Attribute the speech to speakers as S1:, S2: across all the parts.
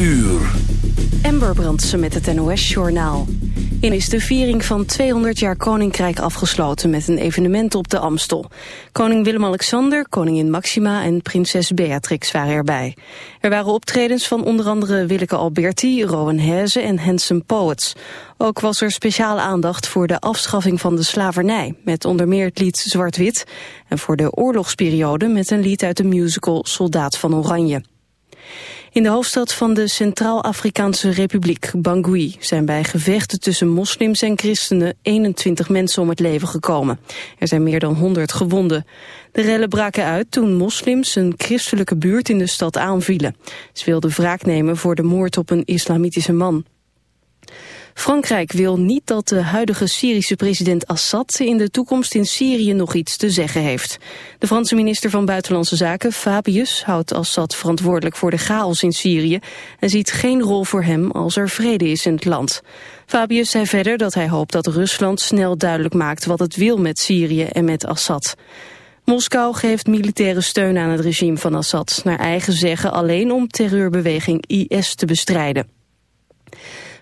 S1: uur.
S2: Amber Brandsen met het NOS-journaal. In is de viering van 200 jaar Koninkrijk afgesloten met een evenement op de Amstel. Koning Willem-Alexander, koningin Maxima en prinses Beatrix waren erbij. Er waren optredens van onder andere Willeke Alberti, Rowan Heze en Handsome Poets. Ook was er speciale aandacht voor de afschaffing van de slavernij... met onder meer het lied Zwart-Wit... en voor de oorlogsperiode met een lied uit de musical Soldaat van Oranje. In de hoofdstad van de Centraal-Afrikaanse Republiek, Bangui, zijn bij gevechten tussen moslims en christenen 21 mensen om het leven gekomen. Er zijn meer dan 100 gewonden. De rellen braken uit toen moslims een christelijke buurt in de stad aanvielen. Ze wilden wraak nemen voor de moord op een islamitische man. Frankrijk wil niet dat de huidige Syrische president Assad in de toekomst in Syrië nog iets te zeggen heeft. De Franse minister van Buitenlandse Zaken, Fabius, houdt Assad verantwoordelijk voor de chaos in Syrië en ziet geen rol voor hem als er vrede is in het land. Fabius zei verder dat hij hoopt dat Rusland snel duidelijk maakt wat het wil met Syrië en met Assad. Moskou geeft militaire steun aan het regime van Assad, naar eigen zeggen alleen om terreurbeweging IS te bestrijden.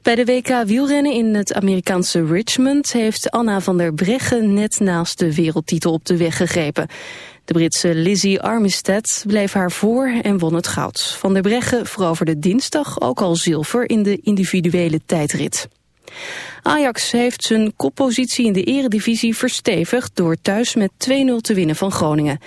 S2: Bij de WK wielrennen in het Amerikaanse Richmond heeft Anna van der Breggen net naast de wereldtitel op de weg gegrepen. De Britse Lizzie Armistead bleef haar voor en won het goud. Van der Breggen veroverde dinsdag ook al zilver in de individuele tijdrit. Ajax heeft zijn koppositie in de eredivisie verstevigd door thuis met 2-0 te winnen van Groningen.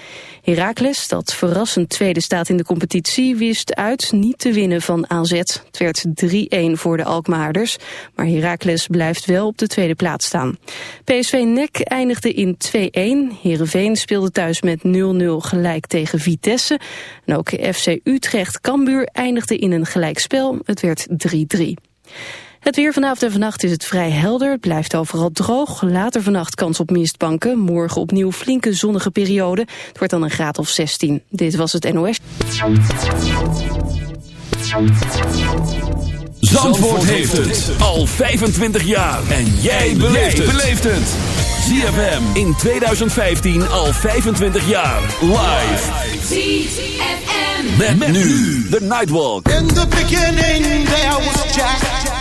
S2: Heracles, dat verrassend tweede staat in de competitie, wist uit niet te winnen van AZ. Het werd 3-1 voor de Alkmaarders, maar Heracles blijft wel op de tweede plaats staan. PSV NEC eindigde in 2-1. Heerenveen speelde thuis met 0-0 gelijk tegen Vitesse. En ook FC Utrecht Cambuur eindigde in een gelijkspel. Het werd 3-3. Het weer vanavond en vannacht is het vrij helder. Het blijft overal droog. Later vannacht kans op mistbanken. Morgen opnieuw flinke zonnige periode. Het wordt dan een graad of 16. Dit was het NOS.
S1: Zandvoort heeft het al 25 jaar. En jij beleeft het. ZFM in 2015 al 25 jaar. Live.
S3: ZFM.
S1: Met, nu de Nightwalk.
S4: In the beginning there was Jack.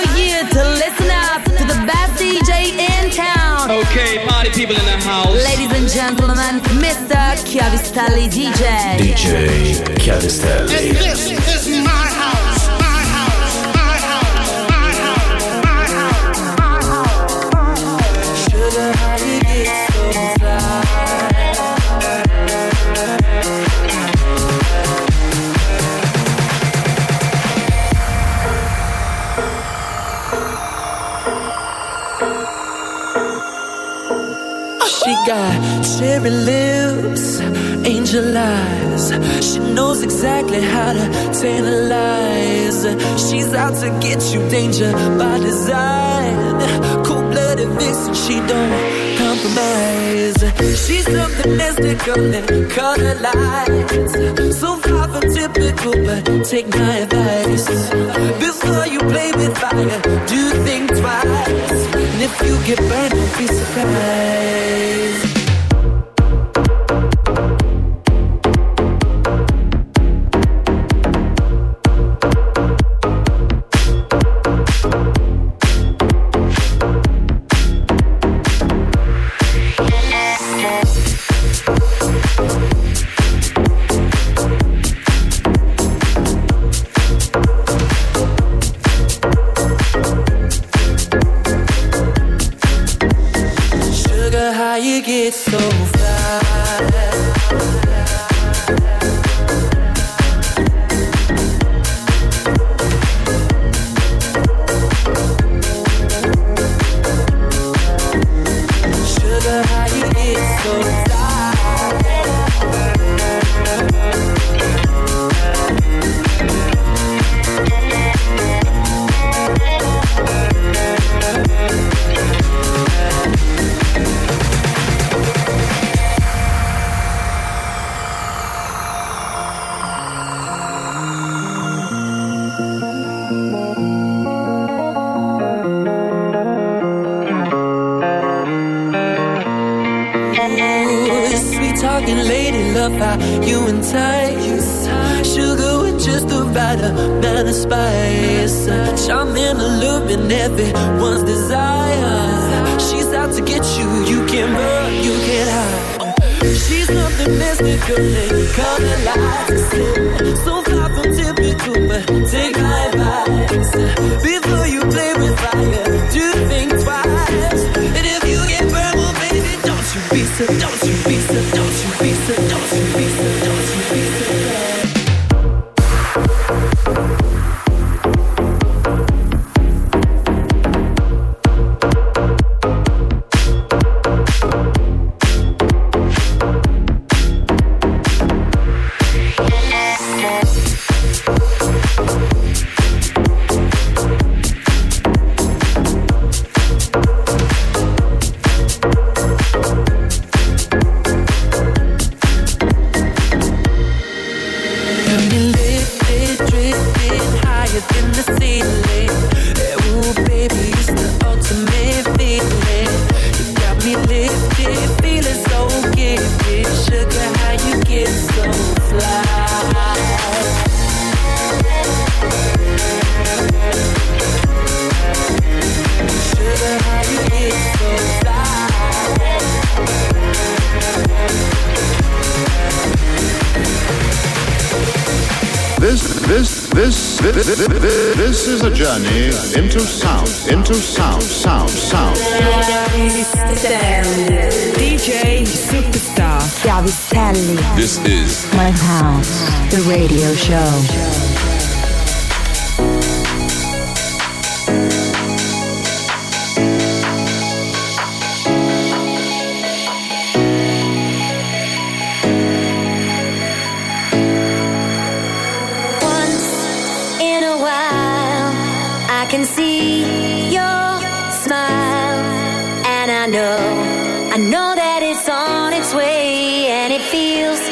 S5: Time for you to listen up to the best DJ in town.
S6: Okay, party people in the house.
S5: Ladies and gentlemen, Mr. Chiavistelli DJ.
S1: DJ Chiavistelli.
S4: And this is my
S7: Got cherry lips, angel eyes. She knows exactly how to tantalize. She's out to get you, danger by design. Cold blooded vixen, she don't compromise. She's something mystical and color lights. So far from typical, but take my advice. Play with fire, do think twice. And if you get burned, be surprised. magical and color lights. So
S8: can see your smile, and I know, I know that it's on its way, and it feels.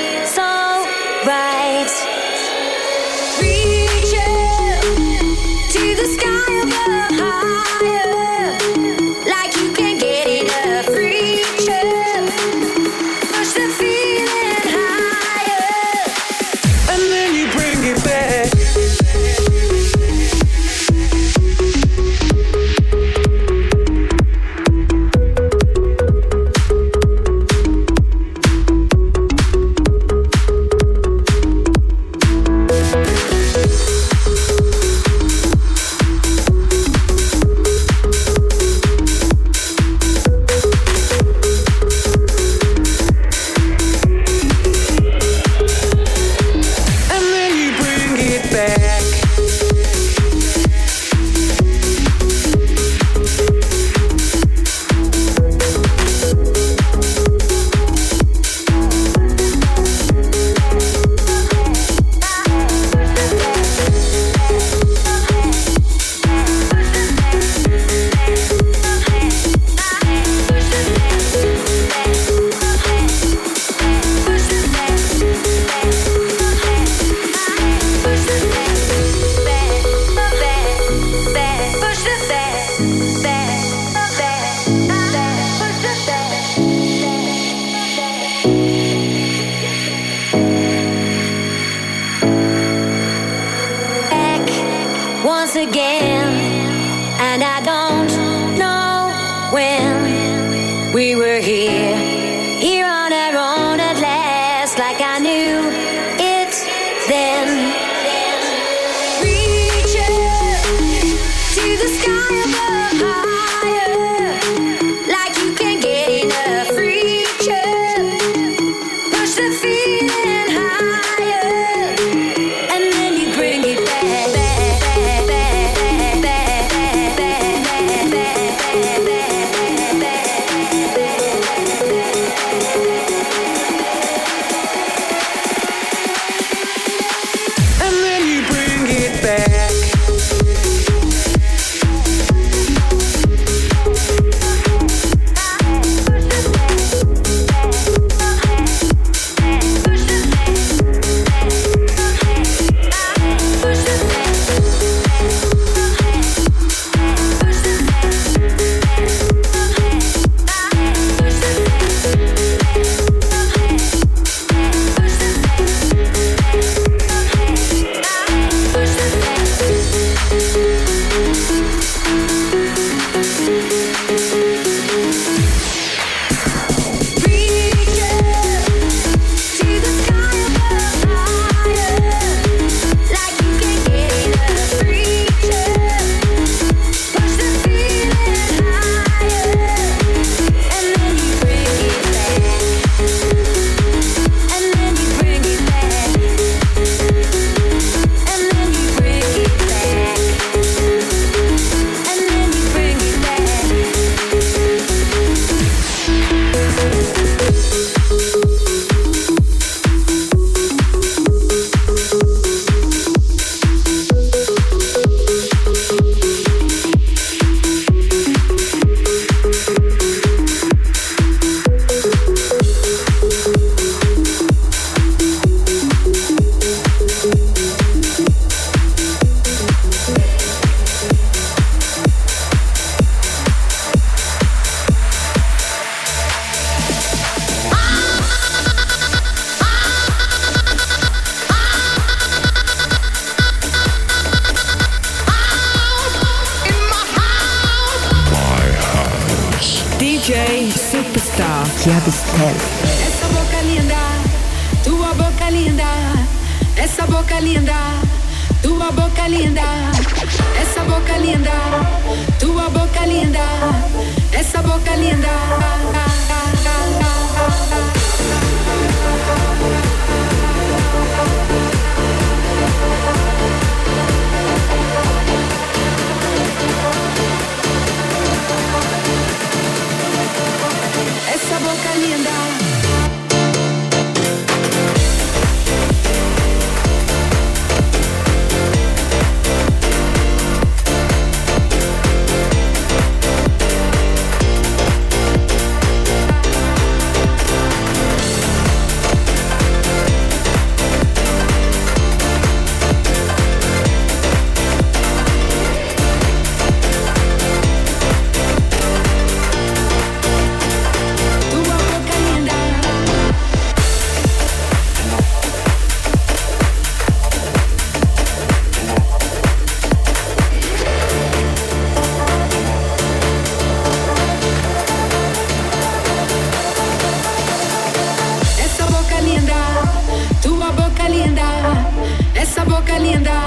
S9: esa boca linda,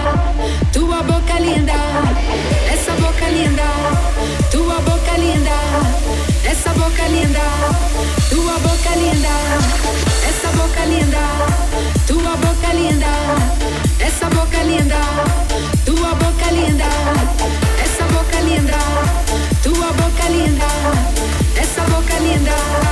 S9: tua boca linda, essa boca linda, tua boca linda, essa boca linda, tua boca linda, essa boca linda, tua boca linda, essa boca linda, tua boca linda, essa boca linda, tu boca linda, esa boca linda.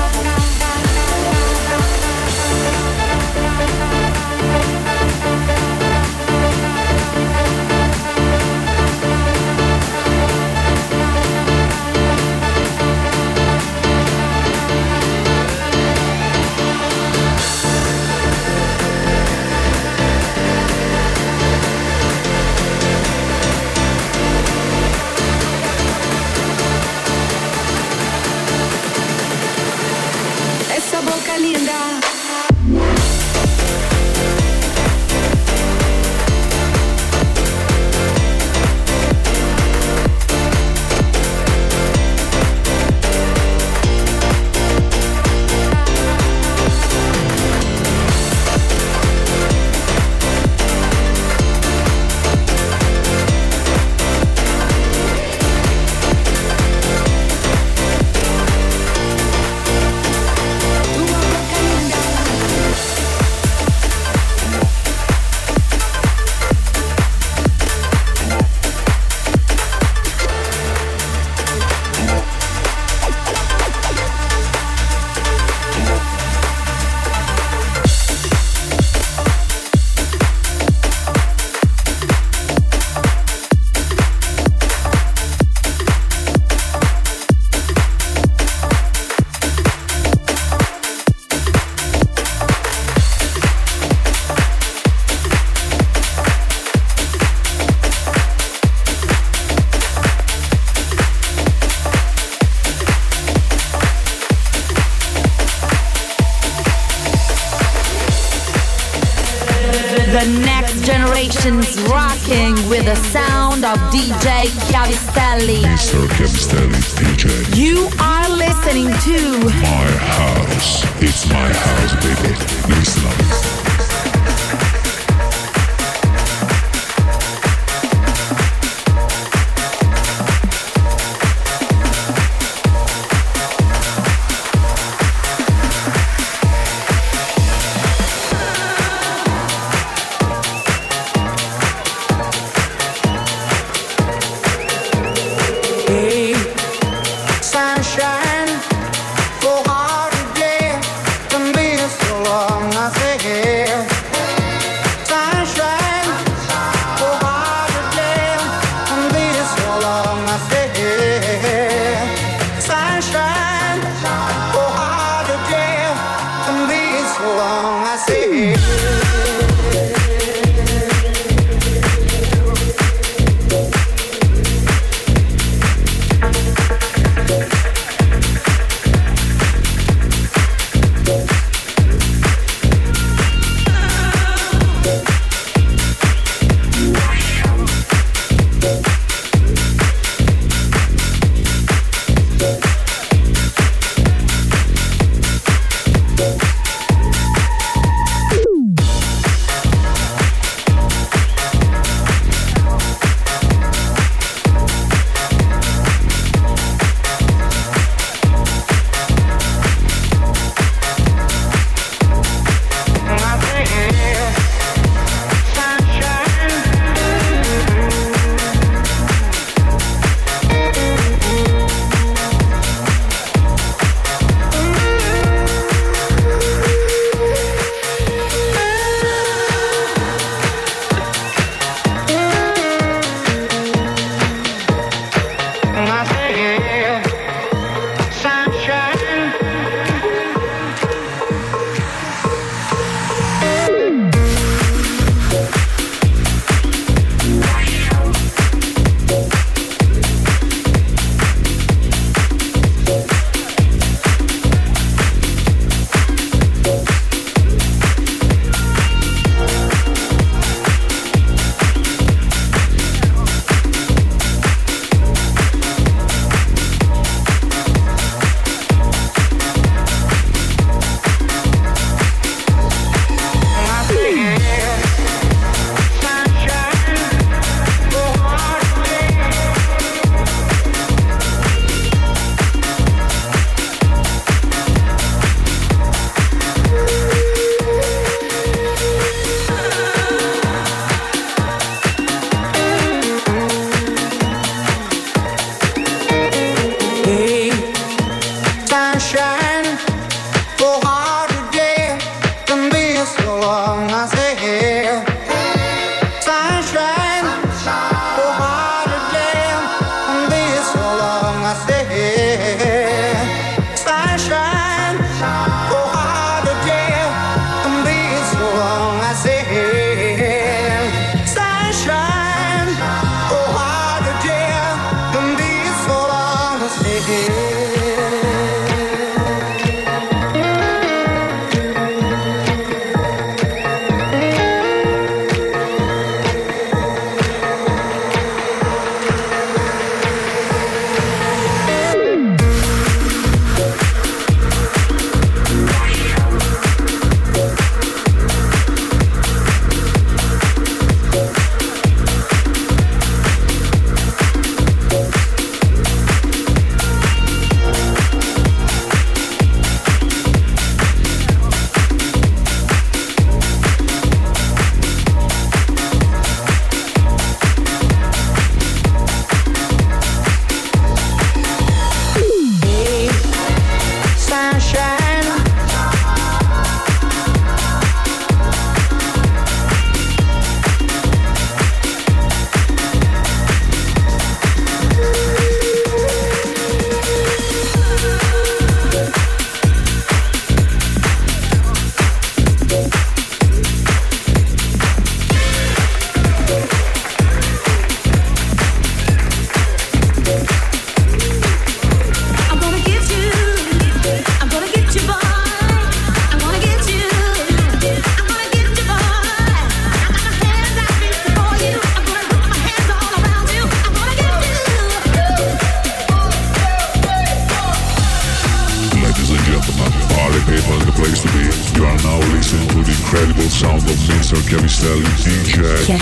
S5: sound of
S10: Mr. Chiavistelli DJ.
S11: And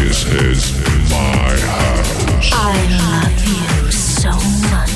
S11: this is my house.
S8: I love you so much.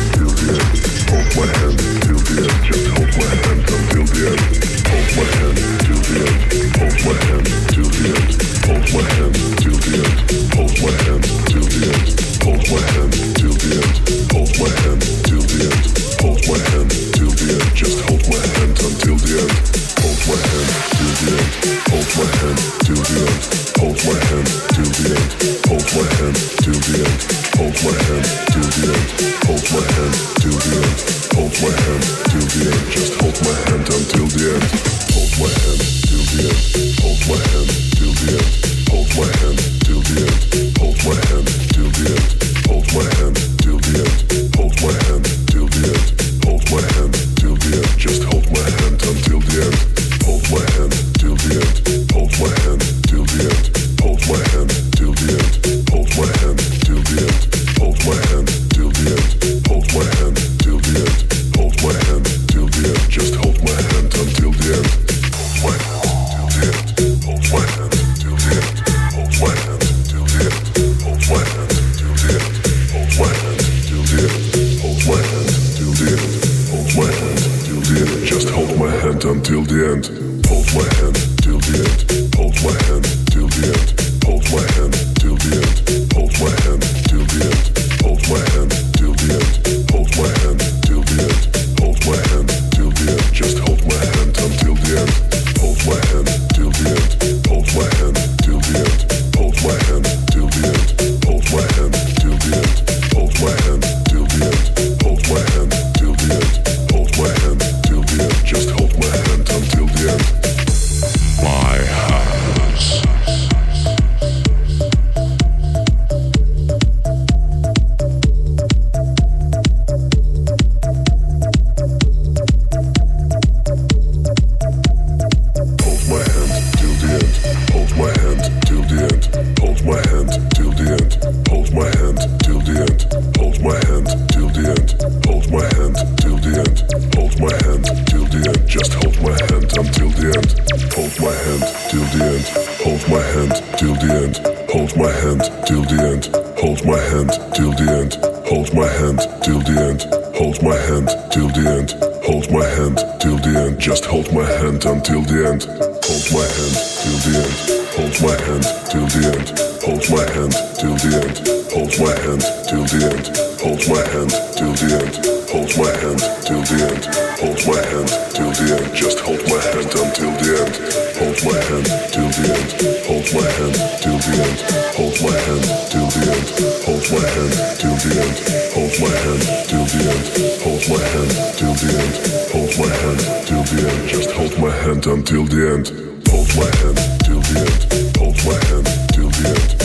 S11: my hand till the end.
S12: Hold my
S13: hand till the end. Hold my hand till the end. Just hold my hand until the end. Hold my
S8: hand till the
S4: end. Hold my
S14: hand till the end.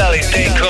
S14: Sally
S10: Dinko.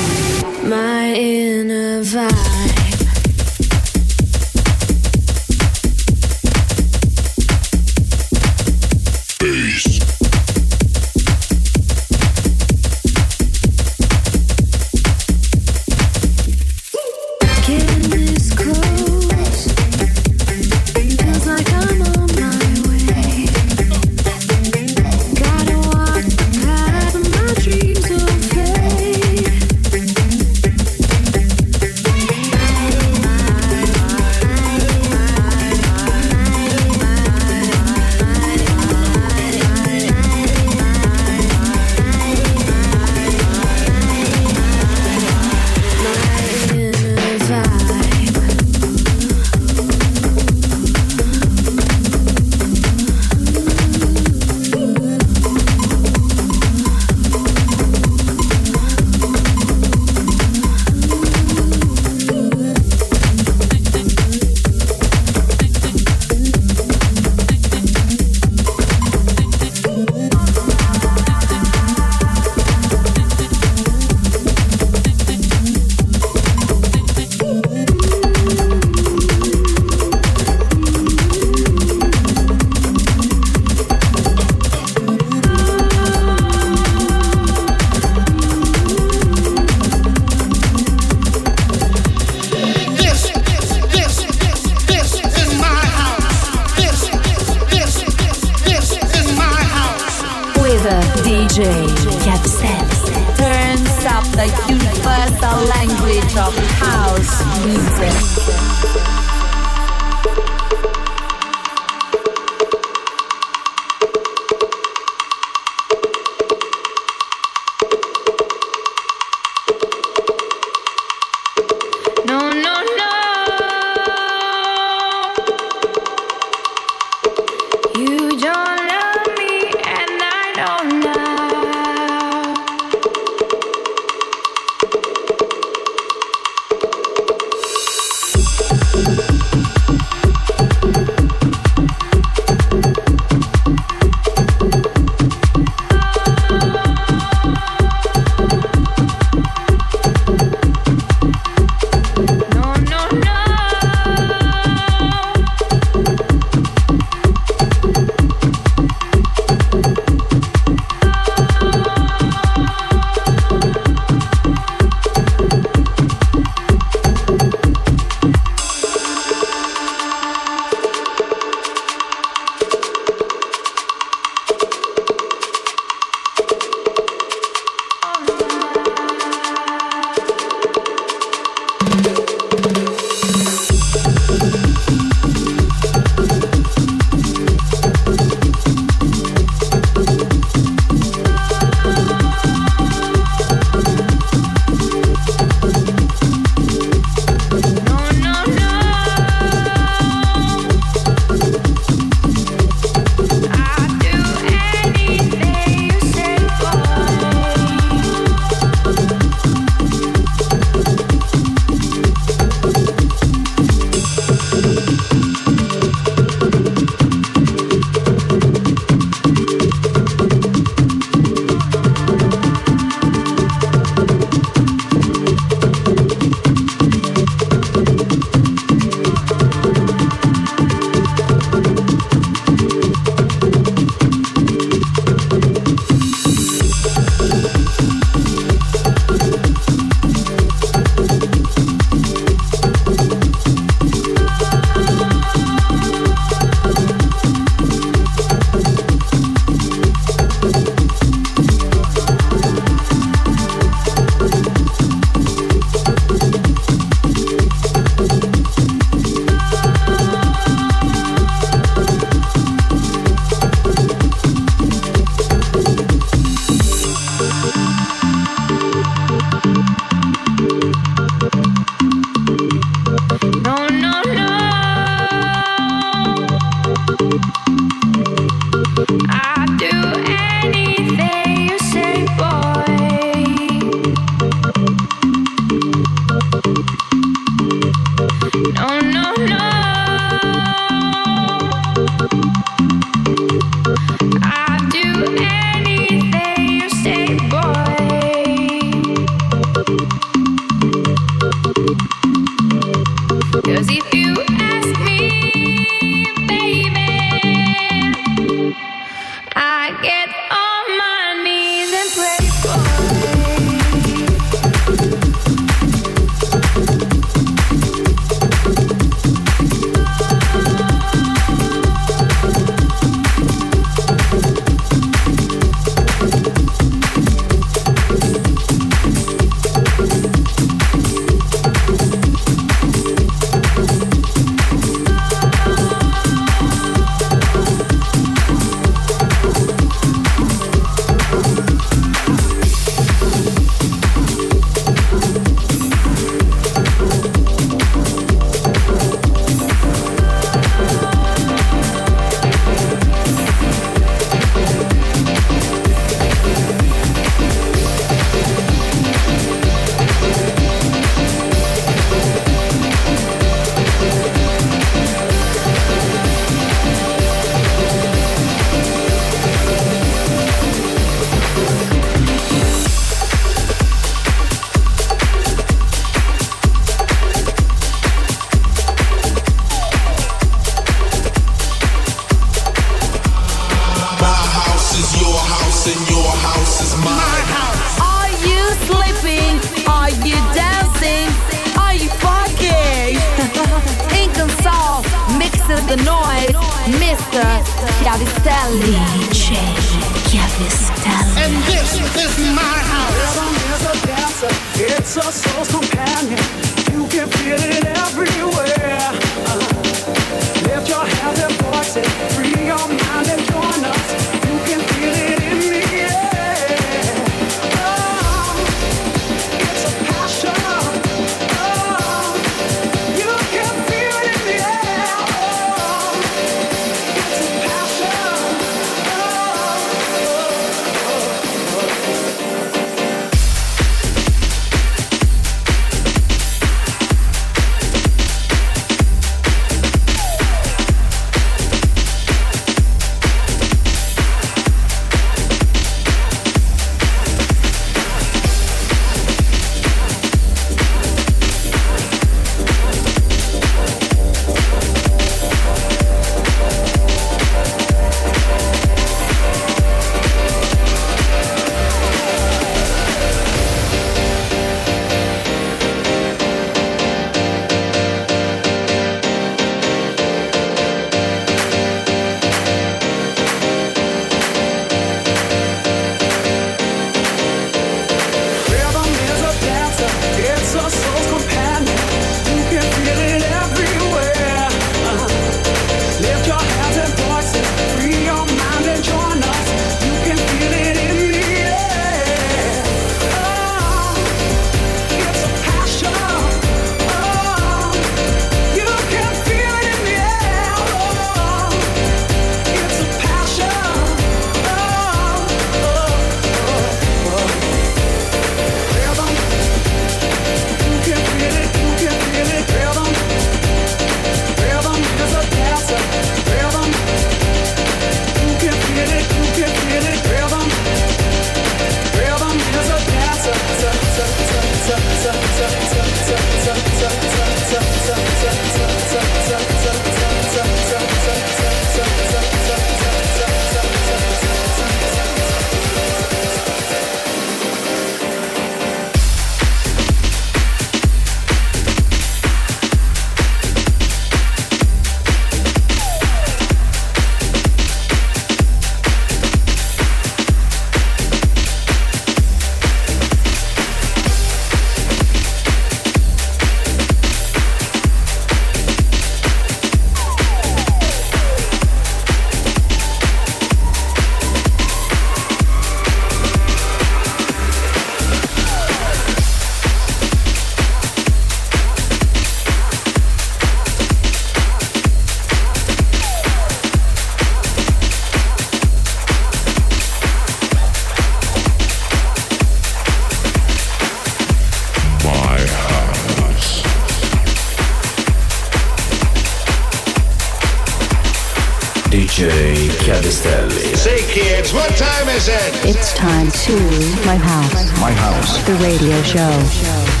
S10: House.
S15: The radio show.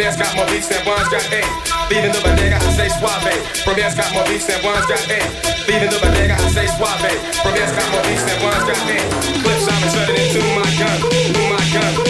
S16: Premier's got more beats than ones got eight. Leaving the bodega, I say suave. Premier's got more beats than ones got eight. Leaving the bodega, I say suave. Premier's got more beats than ones got eight. Clips I'm turning into my gun, into my gun.